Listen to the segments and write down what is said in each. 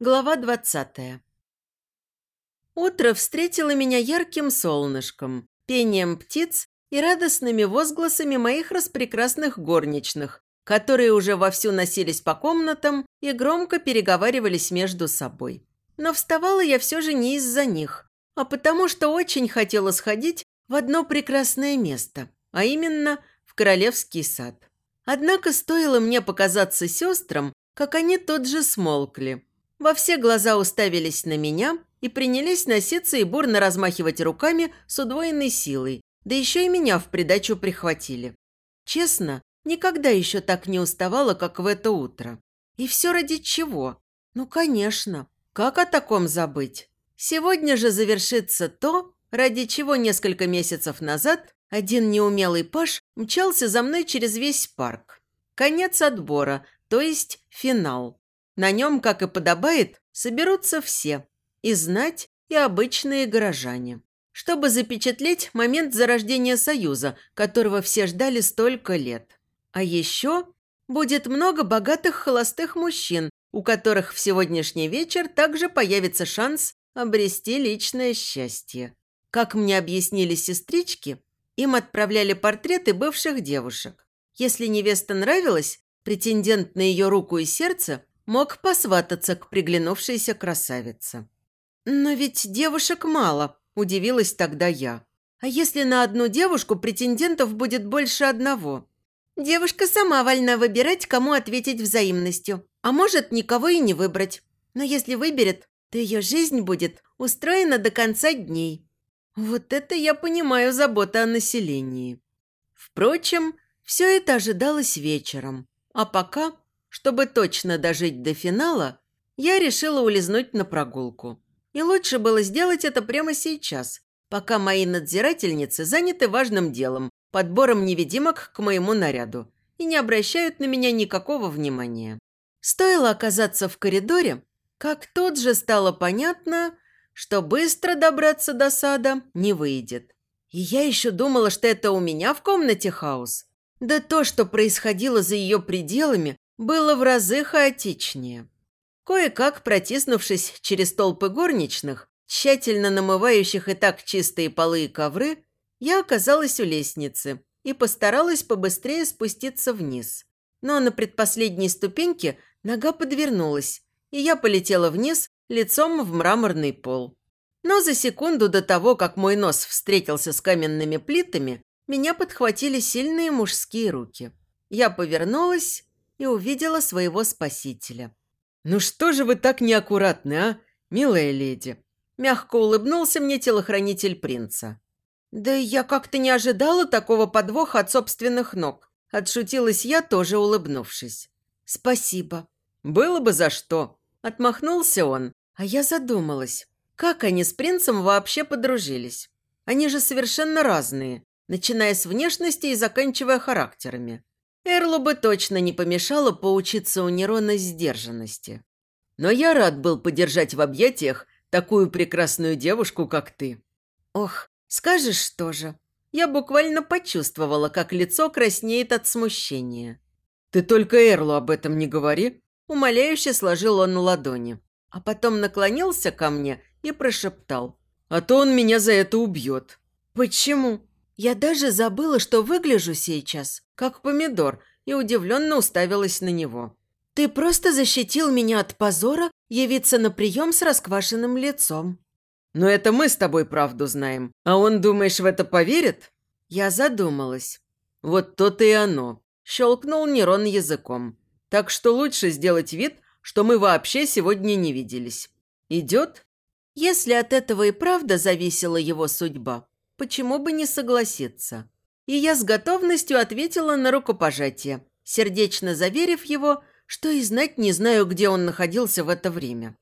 Глава двадцатая. Утро встретило меня ярким солнышком, пением птиц и радостными возгласами моих распрекрасных горничных, которые уже вовсю носились по комнатам и громко переговаривались между собой. Но вставала я все же не из-за них, а потому что очень хотела сходить в одно прекрасное место, а именно в Королевский сад. Однако стоило мне показаться сестрам, как они тут же смолкли – во все глаза уставились на меня и принялись носиться и бурно размахивать руками с удвоенной силой, да еще и меня в придачу прихватили. Честно, никогда еще так не уставала, как в это утро. И все ради чего? Ну, конечно. Как о таком забыть? Сегодня же завершится то, ради чего несколько месяцев назад один неумелый паш мчался за мной через весь парк. Конец отбора, то есть финал. На нем, как и подобает, соберутся все – и знать, и обычные горожане. Чтобы запечатлеть момент зарождения Союза, которого все ждали столько лет. А еще будет много богатых холостых мужчин, у которых в сегодняшний вечер также появится шанс обрести личное счастье. Как мне объяснили сестрички, им отправляли портреты бывших девушек. Если невеста нравилась, претендент на ее руку и сердце мог посвататься к приглянувшейся красавице. «Но ведь девушек мало», – удивилась тогда я. «А если на одну девушку претендентов будет больше одного?» «Девушка сама вольна выбирать, кому ответить взаимностью, а может, никого и не выбрать. Но если выберет, то ее жизнь будет устроена до конца дней». Вот это я понимаю забота о населении. Впрочем, все это ожидалось вечером. А пока чтобы точно дожить до финала, я решила улизнуть на прогулку. И лучше было сделать это прямо сейчас, пока мои надзирательницы заняты важным делом, подбором невидимок к моему наряду, и не обращают на меня никакого внимания. Стоило оказаться в коридоре, как тут же стало понятно, что быстро добраться до сада не выйдет. И я еще думала, что это у меня в комнате хаос. Да то, что происходило за ее пределами, было в разы хаотичнее. Кое-как протиснувшись через толпы горничных, тщательно намывающих и так чистые полы и ковры, я оказалась у лестницы и постаралась побыстрее спуститься вниз. Но на предпоследней ступеньке нога подвернулась, и я полетела вниз лицом в мраморный пол. Но за секунду до того, как мой нос встретился с каменными плитами, меня подхватили сильные мужские руки. Я повернулась и увидела своего спасителя. «Ну что же вы так неаккуратны, а, милая леди?» Мягко улыбнулся мне телохранитель принца. «Да я как-то не ожидала такого подвоха от собственных ног», отшутилась я, тоже улыбнувшись. «Спасибо». «Было бы за что», отмахнулся он, а я задумалась, как они с принцем вообще подружились. Они же совершенно разные, начиная с внешности и заканчивая характерами. Эрлу бы точно не помешало поучиться у Нерона сдержанности. Но я рад был подержать в объятиях такую прекрасную девушку, как ты. Ох, скажешь что же. Я буквально почувствовала, как лицо краснеет от смущения. Ты только Эрлу об этом не говори. Умоляюще сложил он ладони, а потом наклонился ко мне и прошептал. А то он меня за это убьет. Почему? Я даже забыла, что выгляжу сейчас, как помидор, и удивленно уставилась на него. «Ты просто защитил меня от позора явиться на прием с расквашенным лицом». «Но это мы с тобой правду знаем, а он, думаешь, в это поверит?» Я задумалась. «Вот то-то и оно», – щелкнул Нерон языком. «Так что лучше сделать вид, что мы вообще сегодня не виделись. Идет?» Если от этого и правда зависела его судьба, почему бы не согласиться? И я с готовностью ответила на рукопожатие, сердечно заверив его, что и знать не знаю, где он находился в это время.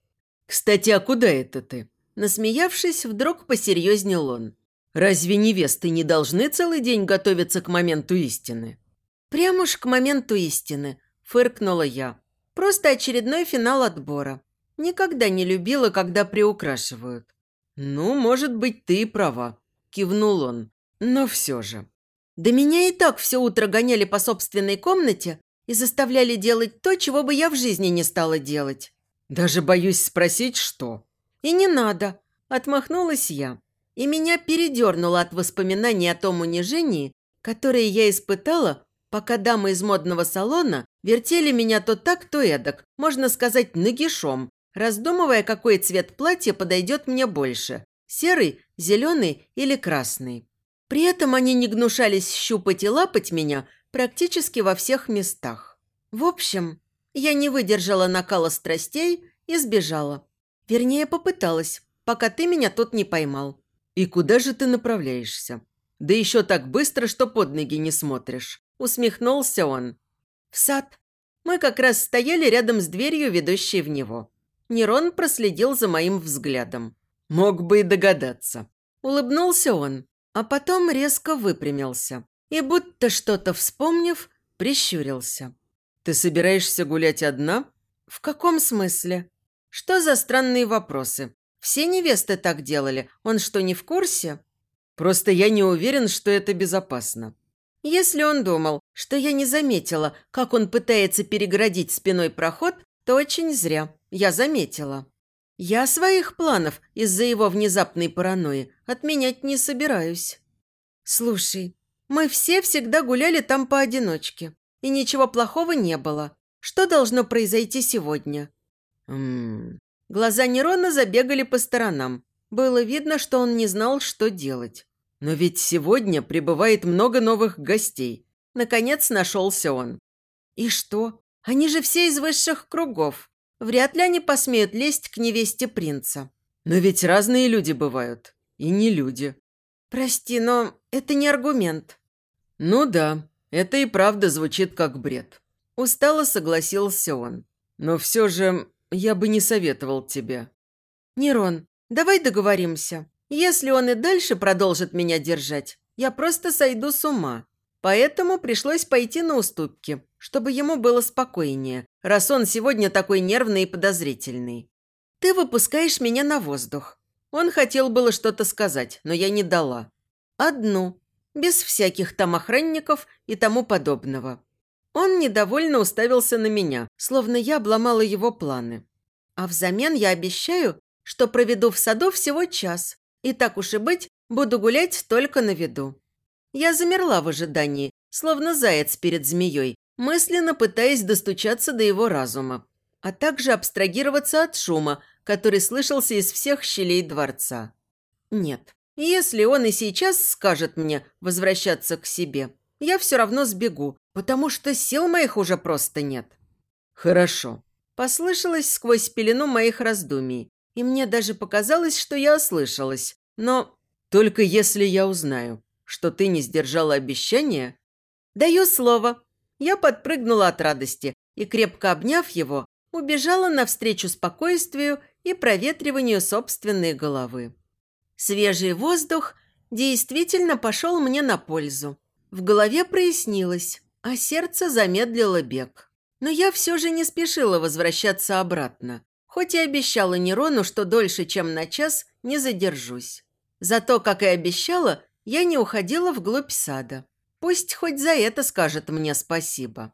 «Кстати, а куда это ты?» Насмеявшись, вдруг посерьезнел он. «Разве невесты не должны целый день готовиться к моменту истины?» «Прям уж к моменту истины», – фыркнула я. «Просто очередной финал отбора. Никогда не любила, когда приукрашивают». «Ну, может быть, ты и права кивнул он. Но все же. Да меня и так все утро гоняли по собственной комнате и заставляли делать то, чего бы я в жизни не стала делать. Даже боюсь спросить, что. И не надо, отмахнулась я. И меня передернуло от воспоминаний о том унижении, которое я испытала, пока дамы из модного салона вертели меня то так, то эдак, можно сказать, нагишом, раздумывая, какой цвет платья подойдет мне больше – серый, зеленый или красный. При этом они не гнушались щупать и лапать меня практически во всех местах. В общем, я не выдержала накала страстей и сбежала. Вернее, попыталась, пока ты меня тут не поймал. «И куда же ты направляешься? Да еще так быстро, что под ноги не смотришь», – усмехнулся он. «В сад. Мы как раз стояли рядом с дверью, ведущей в него. Нерон проследил за моим взглядом. «Мог бы и догадаться». Улыбнулся он, а потом резко выпрямился и, будто что-то вспомнив, прищурился. «Ты собираешься гулять одна?» «В каком смысле?» «Что за странные вопросы? Все невесты так делали. Он что, не в курсе?» «Просто я не уверен, что это безопасно». Если он думал, что я не заметила, как он пытается переградить спиной проход, то очень зря. Я заметила. Я своих планов из-за его внезапной паранойи отменять не собираюсь. Слушай, мы все всегда гуляли там поодиночке, и ничего плохого не было. Что должно произойти сегодня? Ммм... Глаза Нерона забегали по сторонам. Было видно, что он не знал, что делать. Но ведь сегодня прибывает много новых гостей. Наконец нашелся он. И что? Они же все из высших кругов. Вряд ли они посмеют лезть к невесте принца. Но ведь разные люди бывают. И не люди. Прости, но это не аргумент. Ну да, это и правда звучит как бред. Устало согласился он. Но все же я бы не советовал тебе. Нерон, давай договоримся. Если он и дальше продолжит меня держать, я просто сойду с ума. Поэтому пришлось пойти на уступки, чтобы ему было спокойнее, раз он сегодня такой нервный и подозрительный. Ты выпускаешь меня на воздух. Он хотел было что-то сказать, но я не дала. Одну, без всяких там охранников и тому подобного. Он недовольно уставился на меня, словно я обломала его планы. А взамен я обещаю, что проведу в саду всего час, и так уж и быть, буду гулять только на виду. Я замерла в ожидании, словно заяц перед змеей, мысленно пытаясь достучаться до его разума, а также абстрагироваться от шума, который слышался из всех щелей дворца. Нет, если он и сейчас скажет мне возвращаться к себе, я все равно сбегу, потому что сил моих уже просто нет. Хорошо. Послышалось сквозь пелену моих раздумий, и мне даже показалось, что я ослышалась, но только если я узнаю, что ты не сдержала обещания?» «Даю слово». Я подпрыгнула от радости и, крепко обняв его, убежала навстречу спокойствию и проветриванию собственной головы. Свежий воздух действительно пошел мне на пользу. В голове прояснилось, а сердце замедлило бег. Но я все же не спешила возвращаться обратно, хоть и обещала Нерону, что дольше, чем на час, не задержусь. Зато, как и обещала, я не уходила вглубь сада. Пусть хоть за это скажет мне спасибо.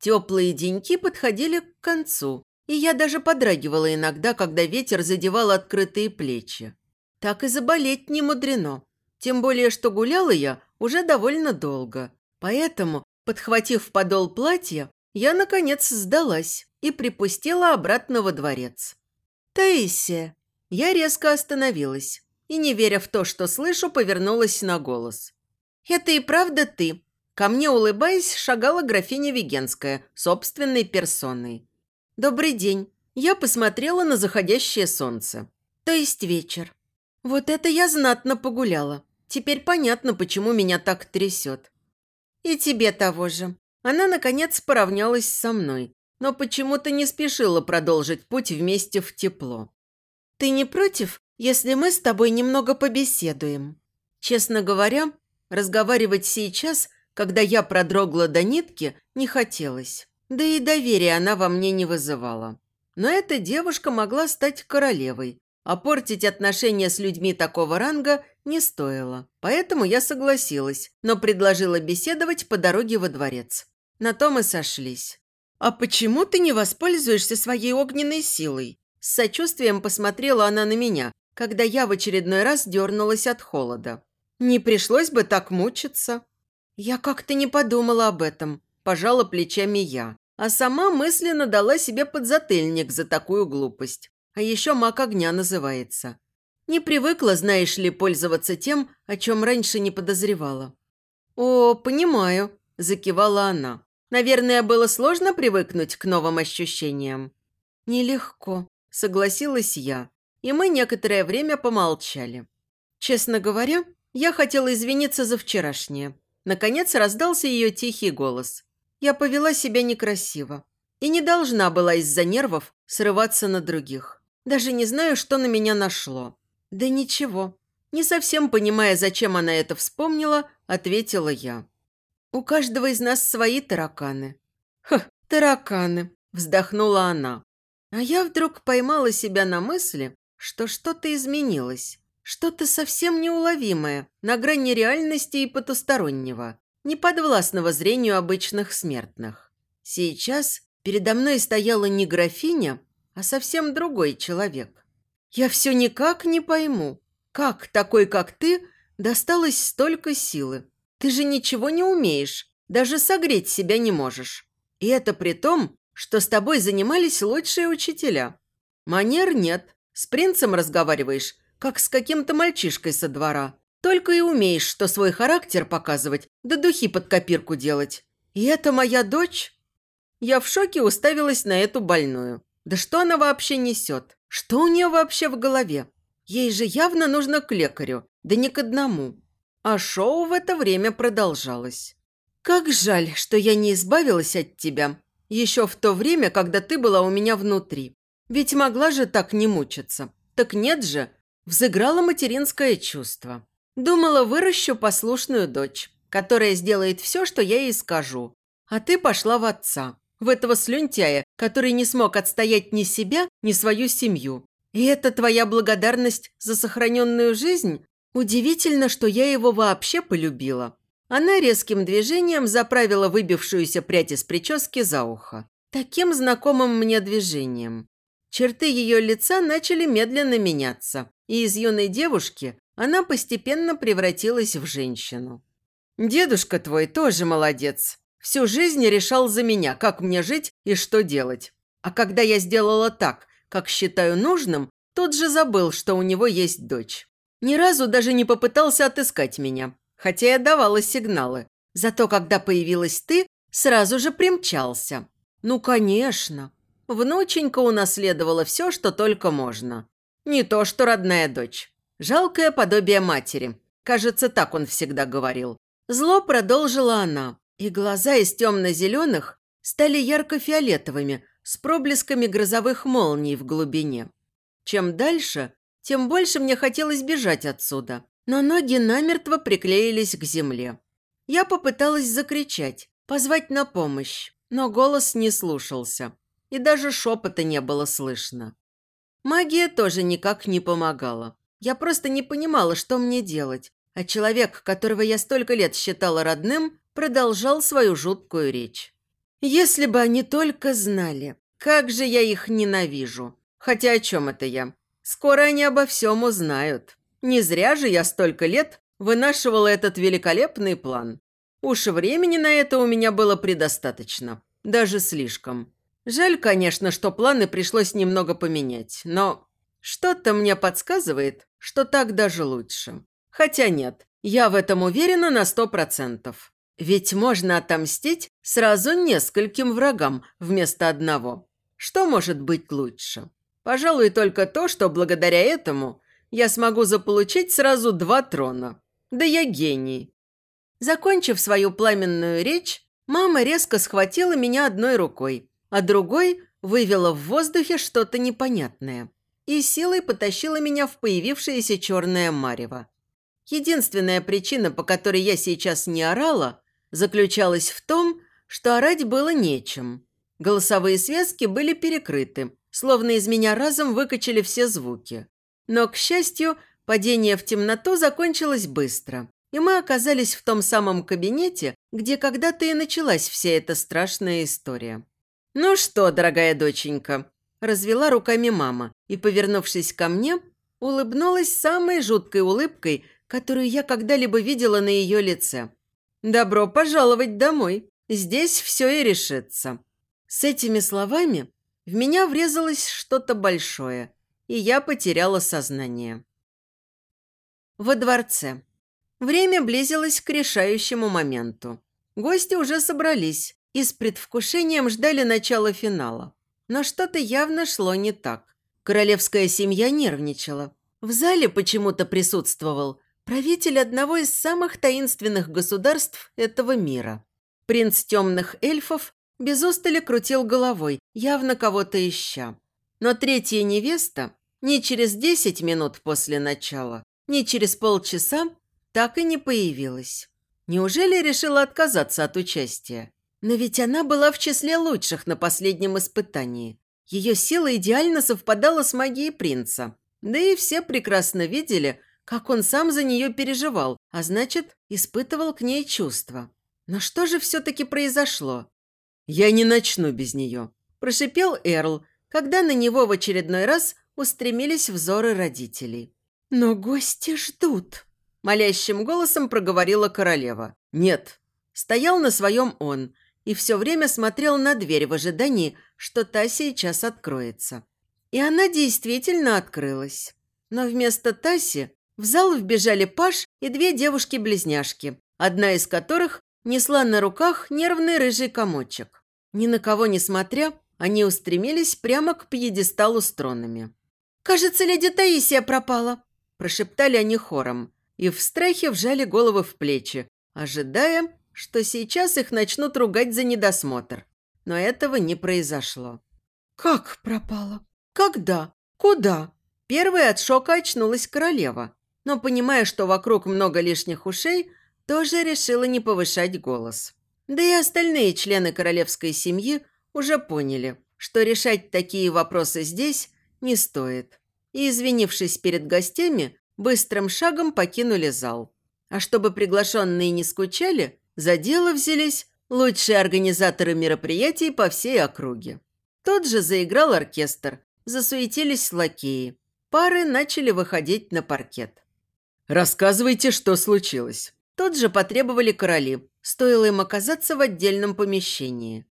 Теплые деньки подходили к концу, и я даже подрагивала иногда, когда ветер задевал открытые плечи. Так и заболеть не мудрено. Тем более, что гуляла я уже довольно долго. Поэтому, подхватив подол платья, я, наконец, сдалась и припустила обратно во дворец. «Таисия!» Я резко остановилась и, не веря в то, что слышу, повернулась на голос. «Это и правда ты?» Ко мне, улыбаясь, шагала графиня Вегенская, собственной персоной. «Добрый день». Я посмотрела на заходящее солнце. То есть вечер. Вот это я знатно погуляла. Теперь понятно, почему меня так трясет. И тебе того же. Она, наконец, поравнялась со мной, но почему-то не спешила продолжить путь вместе в тепло. «Ты не против, если мы с тобой немного побеседуем. Честно говоря, разговаривать сейчас, когда я продрогла до нитки, не хотелось. Да и доверия она во мне не вызывала. Но эта девушка могла стать королевой, а портить отношения с людьми такого ранга не стоило. Поэтому я согласилась, но предложила беседовать по дороге во дворец. На том и сошлись. «А почему ты не воспользуешься своей огненной силой?» С сочувствием посмотрела она на меня, когда я в очередной раз дернулась от холода. «Не пришлось бы так мучиться». «Я как-то не подумала об этом», – пожала плечами я, а сама мысленно дала себе подзатыльник за такую глупость. А еще маг огня называется. Не привыкла, знаешь ли, пользоваться тем, о чем раньше не подозревала. «О, понимаю», – закивала она. «Наверное, было сложно привыкнуть к новым ощущениям». «Нелегко», – согласилась я, и мы некоторое время помолчали. Честно говоря, я хотела извиниться за вчерашнее. Наконец раздался ее тихий голос. Я повела себя некрасиво и не должна была из-за нервов срываться на других. Даже не знаю, что на меня нашло. Да ничего. Не совсем понимая, зачем она это вспомнила, ответила я. У каждого из нас свои тараканы. Ха, тараканы, вздохнула она. А я вдруг поймала себя на мысли, что что-то изменилось. Что-то совсем неуловимое, на грани реальности и потустороннего, неподвластного зрению обычных смертных. Сейчас передо мной стояла не графиня, а совсем другой человек. Я все никак не пойму, как такой, как ты, досталось столько силы. Ты же ничего не умеешь, даже согреть себя не можешь. И это при том, что с тобой занимались лучшие учителя. Манер нет, с принцем разговариваешь, как с каким-то мальчишкой со двора. Только и умеешь, что свой характер показывать, да духи под копирку делать. И это моя дочь?» Я в шоке уставилась на эту больную. Да что она вообще несет? Что у нее вообще в голове? Ей же явно нужно к лекарю, да не к одному. А шоу в это время продолжалось. «Как жаль, что я не избавилась от тебя. Еще в то время, когда ты была у меня внутри. Ведь могла же так не мучиться. Так нет же, Взыграло материнское чувство. Думала, выращу послушную дочь, которая сделает все, что я ей скажу. А ты пошла в отца, в этого слюнтяя, который не смог отстоять ни себя, ни свою семью. И это твоя благодарность за сохраненную жизнь? Удивительно, что я его вообще полюбила. Она резким движением заправила выбившуюся прядь из прически за ухо. Таким знакомым мне движением. Черты ее лица начали медленно меняться, и из юной девушки она постепенно превратилась в женщину. «Дедушка твой тоже молодец. Всю жизнь решал за меня, как мне жить и что делать. А когда я сделала так, как считаю нужным, тут же забыл, что у него есть дочь. Ни разу даже не попытался отыскать меня, хотя я давала сигналы. Зато когда появилась ты, сразу же примчался. Ну, конечно. Внученька унаследовала все, что только можно. Не то, что родная дочь. Жалкое подобие матери. Кажется, так он всегда говорил. Зло продолжила она, и глаза из темно-зеленых стали ярко-фиолетовыми, с проблесками грозовых молний в глубине. Чем дальше, тем больше мне хотелось бежать отсюда, но ноги намертво приклеились к земле. Я попыталась закричать, позвать на помощь, но голос не слушался, и даже шепота не было слышно. Магия тоже никак не помогала. Я просто не понимала, что мне делать. А человек, которого я столько лет считала родным, продолжал свою жуткую речь. Если бы они только знали, как же я их ненавижу. Хотя о чем это я? Скоро они обо всем узнают. Не зря же я столько лет вынашивала этот великолепный план. Уж времени на это у меня было предостаточно. Даже слишком. Жаль, конечно, что планы пришлось немного поменять, но что-то мне подсказывает, что так даже лучше. Хотя нет, я в этом уверена на сто процентов. Ведь можно отомстить сразу нескольким врагам вместо одного. Что может быть лучше? Пожалуй, только то, что благодаря этому я смогу заполучить сразу два трона. Да я гений. Закончив свою пламенную речь, мама резко схватила меня одной рукой а другой вывела в воздухе что-то непонятное и силой потащила меня в появившееся черное марево. Единственная причина, по которой я сейчас не орала, заключалась в том, что орать было нечем. Голосовые связки были перекрыты, словно из меня разом выкачали все звуки. Но, к счастью, падение в темноту закончилось быстро, и мы оказались в том самом кабинете, где когда-то и началась вся эта страшная история. «Ну что, дорогая доченька?» Развела руками мама и, повернувшись ко мне, улыбнулась самой жуткой улыбкой, которую я когда-либо видела на ее лице. «Добро пожаловать домой. Здесь все и решится». С этими словами в меня врезалось что-то большое, и я потеряла сознание. Во дворце. Время близилось к решающему моменту. Гости уже собрались и с предвкушением ждали начала финала. Но что-то явно шло не так. Королевская семья нервничала. В зале почему-то присутствовал правитель одного из самых таинственных государств этого мира. Принц темных эльфов без устали крутил головой, явно кого-то ища. Но третья невеста ни через десять минут после начала, ни через полчаса так и не появилась. Неужели решила отказаться от участия? Но ведь она была в числе лучших на последнем испытании. Ее сила идеально совпадала с магией принца. Да и все прекрасно видели, как он сам за нее переживал, а значит, испытывал к ней чувства. Но что же все-таки произошло? «Я не начну без нее», – прошипел Эрл, когда на него в очередной раз устремились взоры родителей. «Но гости ждут», – молящим голосом проговорила королева. «Нет». Стоял на своем он и все время смотрел на дверь в ожидании, что та сейчас откроется. И она действительно открылась. Но вместо Таси в зал вбежали Паш и две девушки-близняшки, одна из которых несла на руках нервный рыжий комочек. Ни на кого не смотря, они устремились прямо к пьедесталу с тронами. «Кажется, леди Таисия пропала», – прошептали они хором и в страхе вжали головы в плечи, ожидая, что сейчас их начнут ругать за недосмотр. Но этого не произошло. «Как пропала? Когда? Куда?» Первой от шока очнулась королева, но, понимая, что вокруг много лишних ушей, тоже решила не повышать голос. Да и остальные члены королевской семьи уже поняли, что решать такие вопросы здесь не стоит. И, извинившись перед гостями, быстрым шагом покинули зал. А чтобы приглашенные не скучали, за дело взялись лучшие организаторы мероприятий по всей округе. Тот же заиграл оркестр, засуетились лакеи. Пары начали выходить на паркет. «Рассказывайте, что случилось». Тут же потребовали короли, Стоило им оказаться в отдельном помещении.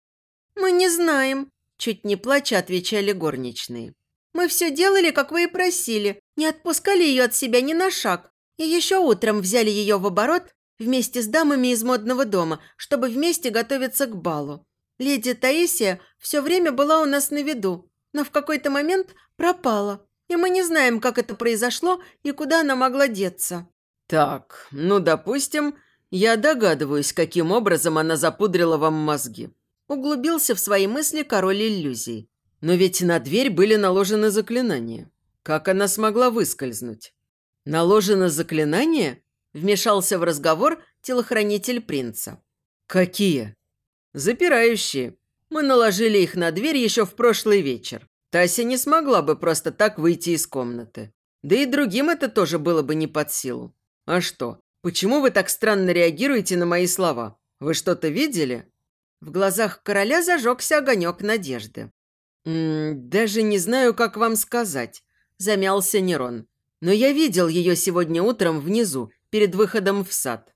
«Мы не знаем», – чуть не плача отвечали горничные. «Мы все делали, как вы и просили, не отпускали ее от себя ни на шаг, и еще утром взяли ее в оборот вместе с дамами из модного дома, чтобы вместе готовиться к балу. Леди Таисия все время была у нас на виду, но в какой-то момент пропала, и мы не знаем, как это произошло и куда она могла деться». «Так, ну, допустим, я догадываюсь, каким образом она запудрила вам мозги. Углубился в свои мысли король иллюзий. Но ведь на дверь были наложены заклинания. Как она смогла выскользнуть? Наложено заклинание? Вмешался в разговор телохранитель принца. Какие? Запирающие. Мы наложили их на дверь еще в прошлый вечер. Тася не смогла бы просто так выйти из комнаты. Да и другим это тоже было бы не под силу. А что, «Почему вы так странно реагируете на мои слова? Вы что-то видели?» В глазах короля зажегся огонек надежды. «М -м, «Даже не знаю, как вам сказать», – замялся Нерон. «Но я видел ее сегодня утром внизу, перед выходом в сад.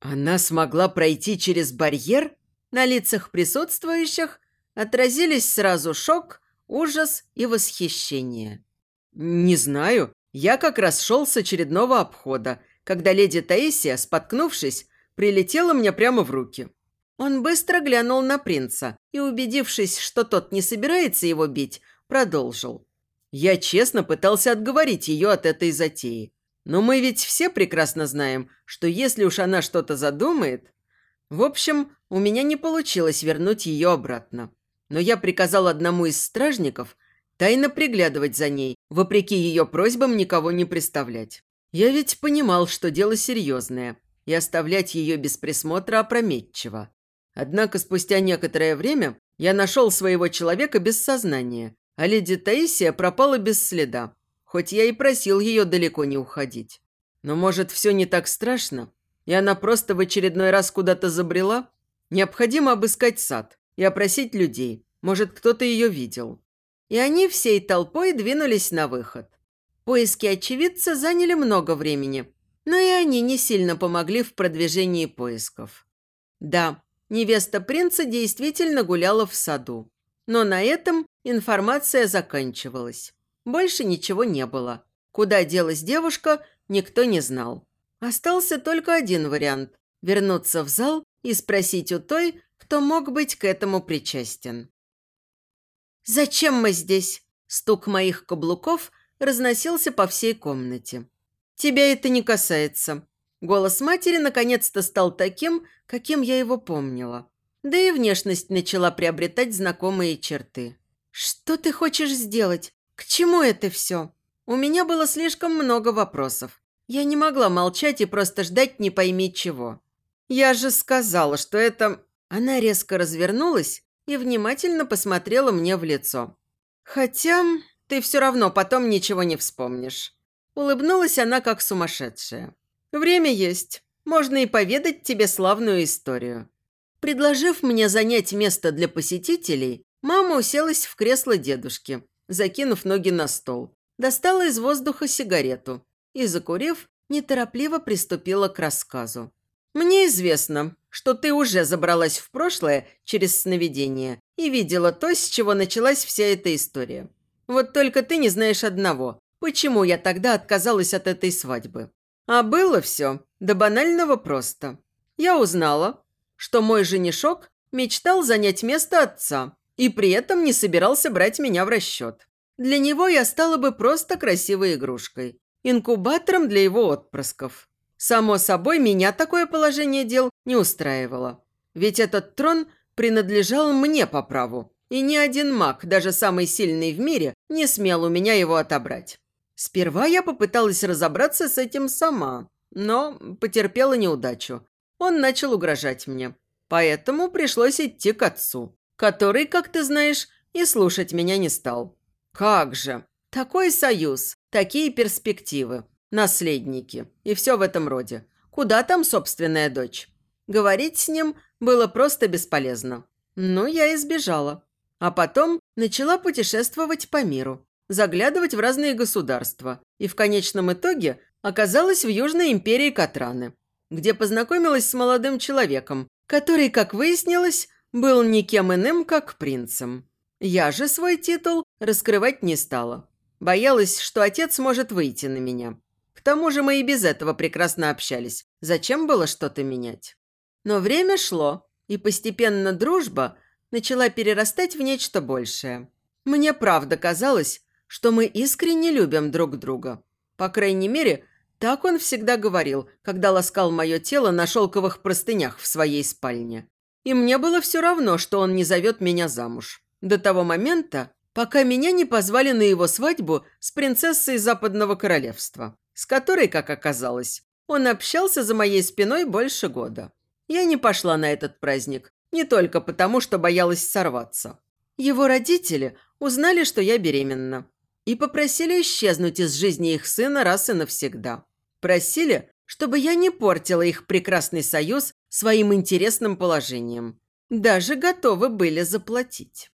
Она смогла пройти через барьер?» На лицах присутствующих отразились сразу шок, ужас и восхищение. «Не знаю. Я как раз шел с очередного обхода когда леди Таисия, споткнувшись, прилетела мне прямо в руки. Он быстро глянул на принца и, убедившись, что тот не собирается его бить, продолжил. Я честно пытался отговорить ее от этой затеи. Но мы ведь все прекрасно знаем, что если уж она что-то задумает... В общем, у меня не получилось вернуть ее обратно. Но я приказал одному из стражников тайно приглядывать за ней, вопреки ее просьбам никого не представлять. Я ведь понимал, что дело серьезное, и оставлять ее без присмотра опрометчиво. Однако спустя некоторое время я нашел своего человека без сознания, а леди Таисия пропала без следа, хоть я и просил ее далеко не уходить. Но, может, все не так страшно, и она просто в очередной раз куда-то забрела? Необходимо обыскать сад и опросить людей. Может, кто-то ее видел. И они всей толпой двинулись на выход. Поиски очевидца заняли много времени, но и они не сильно помогли в продвижении поисков. Да, невеста принца действительно гуляла в саду. Но на этом информация заканчивалась. Больше ничего не было. Куда делась девушка, никто не знал. Остался только один вариант – вернуться в зал и спросить у той, кто мог быть к этому причастен. «Зачем мы здесь?» Стук моих каблуков разносился по всей комнате. «Тебя это не касается». Голос матери наконец-то стал таким, каким я его помнила. Да и внешность начала приобретать знакомые черты. «Что ты хочешь сделать? К чему это все?» У меня было слишком много вопросов. Я не могла молчать и просто ждать не пойми чего. «Я же сказала, что это...» Она резко развернулась и внимательно посмотрела мне в лицо. «Хотя ты все равно потом ничего не вспомнишь». Улыбнулась она, как сумасшедшая. «Время есть. Можно и поведать тебе славную историю». Предложив мне занять место для посетителей, мама уселась в кресло дедушки, закинув ноги на стол, достала из воздуха сигарету и, закурив, неторопливо приступила к рассказу. «Мне известно, что ты уже забралась в прошлое через сновидение и видела то, с чего началась вся эта история. Вот только ты не знаешь одного. Почему я тогда отказалась от этой свадьбы? А было все до банального просто. Я узнала, что мой женишок мечтал занять место отца и при этом не собирался брать меня в расчет. Для него я стала бы просто красивой игрушкой, инкубатором для его отпрысков. Само собой, меня такое положение дел не устраивало. Ведь этот трон принадлежал мне по праву, и ни один маг, даже самый сильный в мире, не смел у меня его отобрать. Сперва я попыталась разобраться с этим сама, но потерпела неудачу. Он начал угрожать мне. Поэтому пришлось идти к отцу, который, как ты знаешь, и слушать меня не стал. Как же! Такой союз, такие перспективы наследники и все в этом роде. Куда там собственная дочь? Говорить с ним было просто бесполезно. Ну, я избежала. А потом начала путешествовать по миру, заглядывать в разные государства и в конечном итоге оказалась в Южной империи Катраны, где познакомилась с молодым человеком, который, как выяснилось, был никем иным, как принцем. Я же свой титул раскрывать не стала. Боялась, что отец может выйти на меня. К тому же мы и без этого прекрасно общались. Зачем было что-то менять? Но время шло, и постепенно дружба начала перерастать в нечто большее. Мне правда казалось, что мы искренне любим друг друга. По крайней мере, так он всегда говорил, когда ласкал мое тело на шелковых простынях в своей спальне. И мне было все равно, что он не зовет меня замуж. До того момента, пока меня не позвали на его свадьбу с принцессой Западного Королевства с которой, как оказалось, он общался за моей спиной больше года. Я не пошла на этот праздник, не только потому, что боялась сорваться. Его родители узнали, что я беременна, и попросили исчезнуть из жизни их сына раз и навсегда. Просили, чтобы я не портила их прекрасный союз своим интересным положением. Даже готовы были заплатить.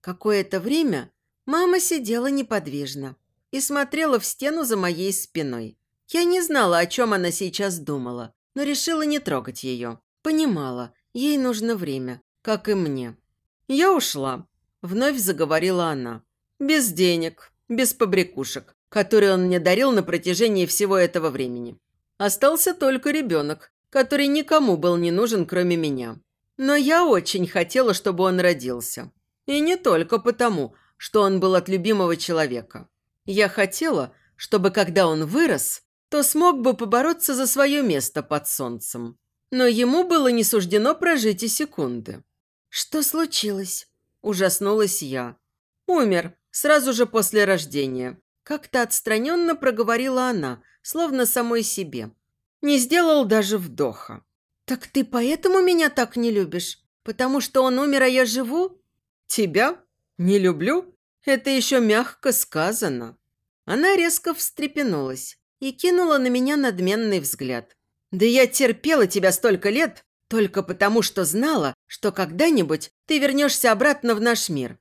Какое-то время мама сидела неподвижно, и смотрела в стену за моей спиной. Я не знала, о чем она сейчас думала, но решила не трогать ее. Понимала, ей нужно время, как и мне. Я ушла. Вновь заговорила она. Без денег, без побрякушек, которые он мне дарил на протяжении всего этого времени. Остался только ребенок, который никому был не нужен, кроме меня. Но я очень хотела, чтобы он родился. И не только потому, что он был от любимого человека. Я хотела, чтобы когда он вырос, то смог бы побороться за свое место под солнцем. Но ему было не суждено прожить и секунды. «Что случилось?» – ужаснулась я. «Умер, сразу же после рождения». Как-то отстраненно проговорила она, словно самой себе. Не сделал даже вдоха. «Так ты поэтому меня так не любишь? Потому что он умер, а я живу?» «Тебя? Не люблю? Это еще мягко сказано». Она резко встрепенулась и кинула на меня надменный взгляд. «Да я терпела тебя столько лет, Только потому, что знала, что когда-нибудь ты вернешься обратно в наш мир.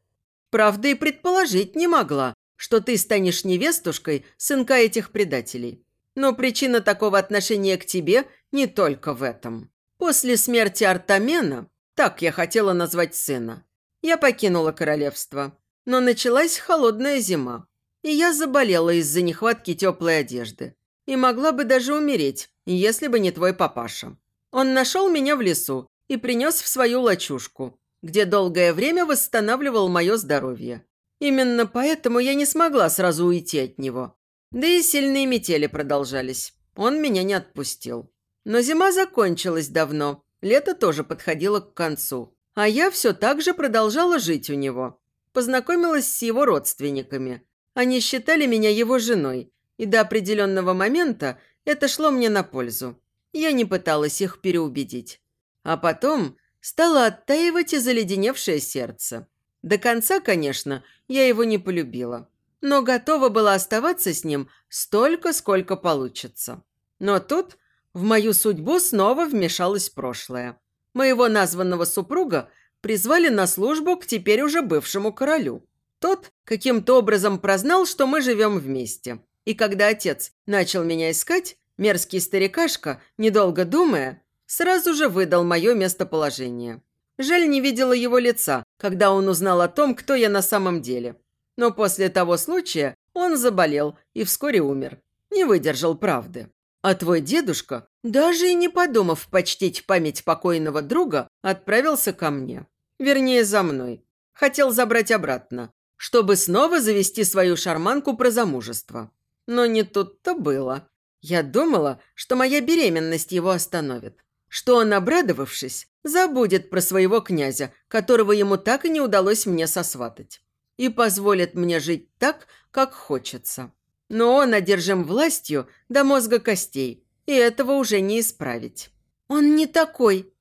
Правда, и предположить не могла, что ты станешь невестушкой сынка этих предателей. Но причина такого отношения к тебе не только в этом. После смерти Артамена, так я хотела назвать сына, я покинула королевство. Но началась холодная зима, и я заболела из-за нехватки теплой одежды. И могла бы даже умереть, если бы не твой папаша. Он нашел меня в лесу и принес в свою лачушку, где долгое время восстанавливал мое здоровье. Именно поэтому я не смогла сразу уйти от него. Да и сильные метели продолжались. Он меня не отпустил. Но зима закончилась давно, лето тоже подходило к концу. А я все так же продолжала жить у него. Познакомилась с его родственниками. Они считали меня его женой, и до определенного момента это шло мне на пользу. Я не пыталась их переубедить. А потом стало оттаивать и заледеневшее сердце. До конца, конечно, я его не полюбила, но готова была оставаться с ним столько, сколько получится. Но тут в мою судьбу снова вмешалось прошлое. Моего названного супруга призвали на службу к теперь уже бывшему королю. Тот каким-то образом прознал, что мы живем вместе. И когда отец начал меня искать, мерзкий старикашка, недолго думая, сразу же выдал мое местоположение. Жаль, не видела его лица, когда он узнал о том, кто я на самом деле. Но после того случая он заболел и вскоре умер. Не выдержал правды. А твой дедушка, даже и не подумав почтить память покойного друга, отправился ко мне. Вернее, за мной. Хотел забрать обратно, чтобы снова завести свою шарманку про замужество. Но не тут-то было. Я думала, что моя беременность его остановит. Что он, обрадовавшись, забудет про своего князя, которого ему так и не удалось мне сосватать. И позволит мне жить так, как хочется. Но он одержим властью до мозга костей, и этого уже не исправить. Он не такой.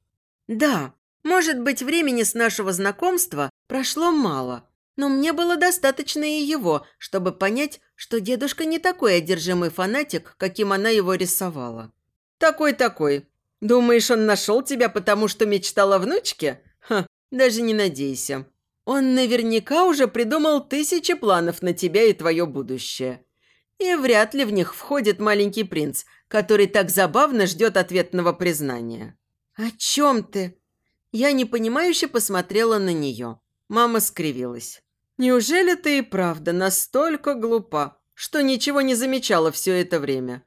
Да, может быть, времени с нашего знакомства прошло мало, но мне было достаточно и его, чтобы понять, что дедушка не такой одержимый фанатик, каким она его рисовала. «Такой-такой. Думаешь, он нашел тебя, потому что мечтал о внучке? Ха, даже не надейся. Он наверняка уже придумал тысячи планов на тебя и твое будущее. И вряд ли в них входит маленький принц, который так забавно ждет ответного признания». «О чем ты?» Я непонимающе посмотрела на нее. Мама скривилась. «Неужели ты и правда настолько глупа, что ничего не замечала все это время?»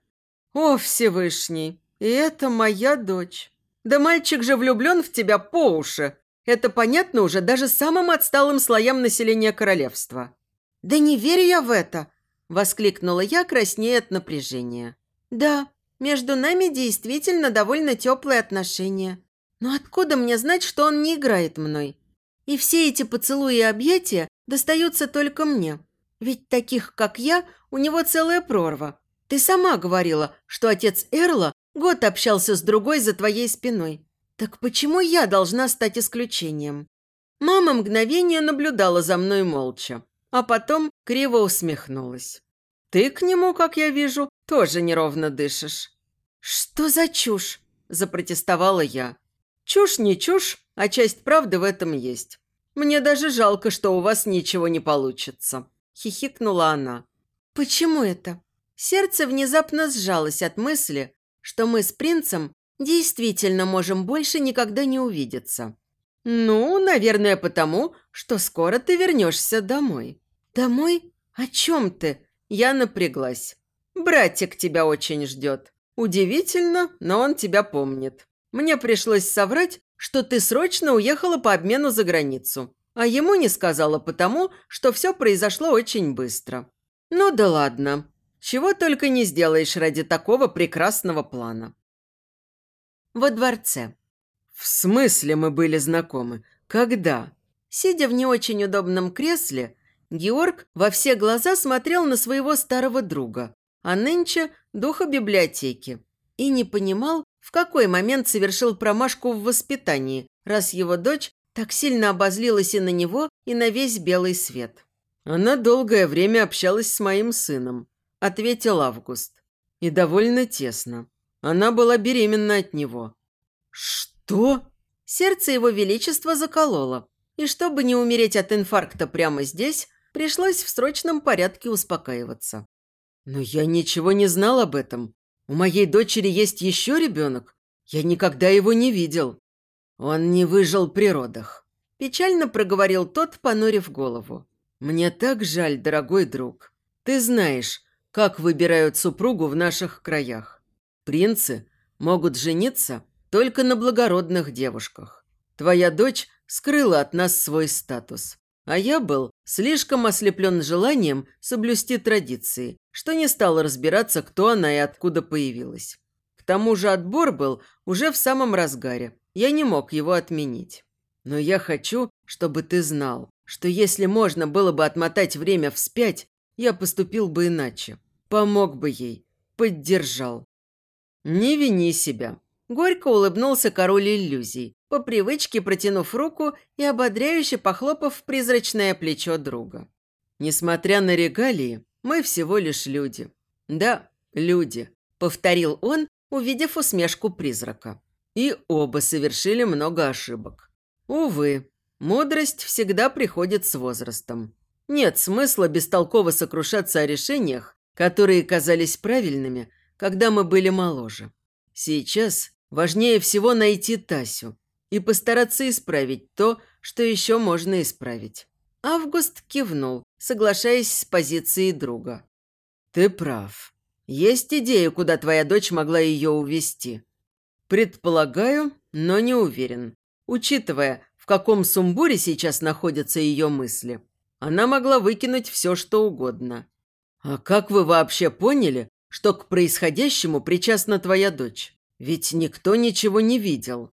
«О, Всевышний, и это моя дочь. Да мальчик же влюблен в тебя по уши. Это понятно уже даже самым отсталым слоям населения королевства». «Да не верю я в это!» – воскликнула я, краснея от напряжения. «Да, между нами действительно довольно теплые отношения. Но откуда мне знать, что он не играет мной? И все эти поцелуи и объятия достаются только мне. Ведь таких, как я, у него целая прорва. Ты сама говорила, что отец Эрла год общался с другой за твоей спиной. Так почему я должна стать исключением? Мама мгновение наблюдала за мной молча, а потом криво усмехнулась. «Ты к нему, как я вижу, тоже неровно дышишь». «Что за чушь?» – запротестовала я. «Чушь не чушь, а часть правды в этом есть. Мне даже жалко, что у вас ничего не получится», – хихикнула она. «Почему это?» Сердце внезапно сжалось от мысли, что мы с принцем действительно можем больше никогда не увидеться. «Ну, наверное, потому, что скоро ты вернешься домой». «Домой? О чем ты?» Я напряглась. «Братик тебя очень ждет. Удивительно, но он тебя помнит. Мне пришлось соврать, что ты срочно уехала по обмену за границу, а ему не сказала потому, что все произошло очень быстро. Ну да ладно, чего только не сделаешь ради такого прекрасного плана. Во дворце. В смысле мы были знакомы? Когда? Сидя в не очень удобном кресле, Георг во все глаза смотрел на своего старого друга, а нынче – духа библиотеки, и не понимал, в какой момент совершил промашку в воспитании, раз его дочь так сильно обозлилась и на него, и на весь белый свет. «Она долгое время общалась с моим сыном», – ответил Август. «И довольно тесно. Она была беременна от него». «Что?» Сердце его величества закололо. И чтобы не умереть от инфаркта прямо здесь, пришлось в срочном порядке успокаиваться. «Но я ничего не знал об этом. У моей дочери есть еще ребенок. Я никогда его не видел. Он не выжил при родах». Печально проговорил тот, понурив голову. «Мне так жаль, дорогой друг. Ты знаешь, как выбирают супругу в наших краях. Принцы могут жениться только на благородных девушках. Твоя дочь скрыла от нас свой статус. А я был слишком ослеплен желанием соблюсти традиции, что не стал разбираться, кто она и откуда появилась. К тому же отбор был уже в самом разгаре. Я не мог его отменить. Но я хочу, чтобы ты знал, что если можно было бы отмотать время вспять, я поступил бы иначе. Помог бы ей, поддержал. Не вини себя. Горько улыбнулся король иллюзий, по привычке протянув руку и ободряюще похлопав призрачное плечо друга. «Несмотря на регалии, мы всего лишь люди». «Да, люди», – повторил он, увидев усмешку призрака. «И оба совершили много ошибок. Увы, мудрость всегда приходит с возрастом. Нет смысла бестолково сокрушаться о решениях, которые казались правильными, когда мы были моложе. Сейчас важнее всего найти Тасю и постараться исправить то, что еще можно исправить. Август кивнул, соглашаясь с позицией друга. «Ты прав. Есть идея, куда твоя дочь могла ее увести. Предполагаю, но не уверен. Учитывая, в каком сумбуре сейчас находятся ее мысли, она могла выкинуть все, что угодно. А как вы вообще поняли, что к происходящему причастна твоя дочь? Ведь никто ничего не видел.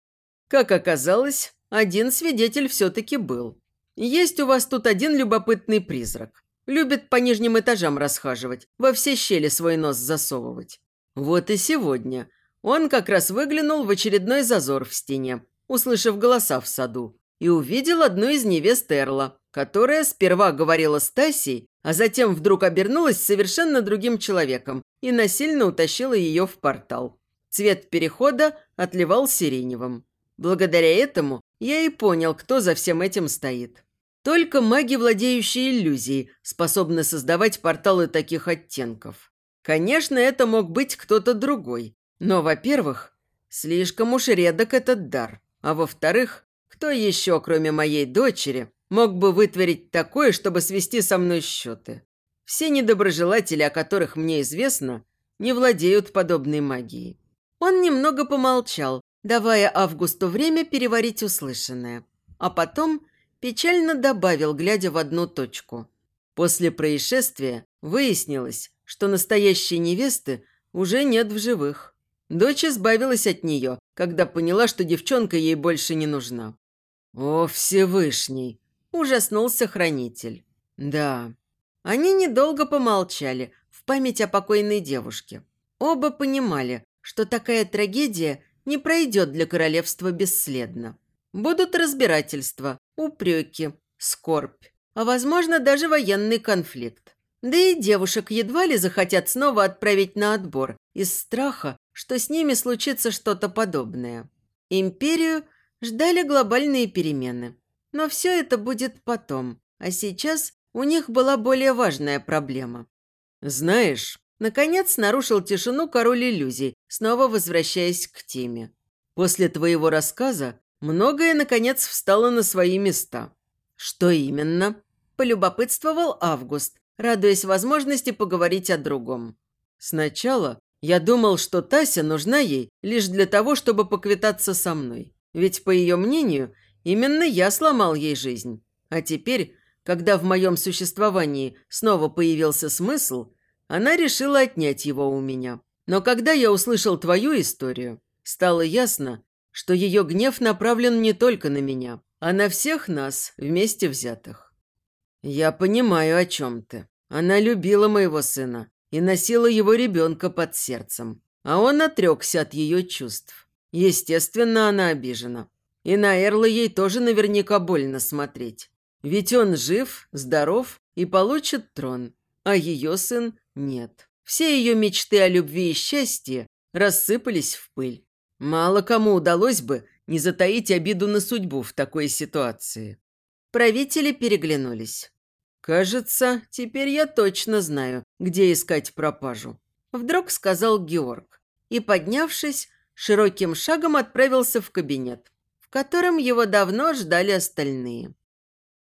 Как оказалось, один свидетель все-таки был. Есть у вас тут один любопытный призрак. Любит по нижним этажам расхаживать, во все щели свой нос засовывать. Вот и сегодня он как раз выглянул в очередной зазор в стене, услышав голоса в саду, и увидел одну из невест Эрла, которая сперва говорила с Тасей, а затем вдруг обернулась совершенно другим человеком и насильно утащила ее в портал. Цвет перехода отливал сиреневым. Благодаря этому я и понял, кто за всем этим стоит. Только маги, владеющие иллюзией, способны создавать порталы таких оттенков. Конечно, это мог быть кто-то другой. Но, во-первых, слишком уж редок этот дар. А во-вторых, кто еще, кроме моей дочери, мог бы вытворить такое, чтобы свести со мной счеты. Все недоброжелатели, о которых мне известно, не владеют подобной магией. Он немного помолчал, давая Августу время переварить услышанное. А потом печально добавил, глядя в одну точку. После происшествия выяснилось, что настоящей невесты уже нет в живых. Дочь избавилась от нее, когда поняла, что девчонка ей больше не нужна. «О, Всевышний!» ужаснулся хранитель. Да, они недолго помолчали в память о покойной девушке. Оба понимали, что такая трагедия не пройдет для королевства бесследно. Будут разбирательства, упреки, скорбь, а, возможно, даже военный конфликт. Да и девушек едва ли захотят снова отправить на отбор из страха, что с ними случится что-то подобное. Империю ждали глобальные перемены. Но все это будет потом. А сейчас у них была более важная проблема. «Знаешь, наконец нарушил тишину король иллюзий, снова возвращаясь к теме. После твоего рассказа многое, наконец, встало на свои места». «Что именно?» – полюбопытствовал Август, радуясь возможности поговорить о другом. «Сначала я думал, что Тася нужна ей лишь для того, чтобы поквитаться со мной. Ведь, по ее мнению, Именно я сломал ей жизнь. А теперь, когда в моем существовании снова появился смысл, она решила отнять его у меня. Но когда я услышал твою историю, стало ясно, что ее гнев направлен не только на меня, а на всех нас вместе взятых. Я понимаю, о чем ты. Она любила моего сына и носила его ребенка под сердцем, а он отрекся от ее чувств. Естественно, она обижена. И на Эрла ей тоже наверняка больно смотреть. Ведь он жив, здоров и получит трон, а ее сын нет. Все ее мечты о любви и счастье рассыпались в пыль. Мало кому удалось бы не затаить обиду на судьбу в такой ситуации. Правители переглянулись. «Кажется, теперь я точно знаю, где искать пропажу», – вдруг сказал Георг. И, поднявшись, широким шагом отправился в кабинет, в котором его давно ждали остальные.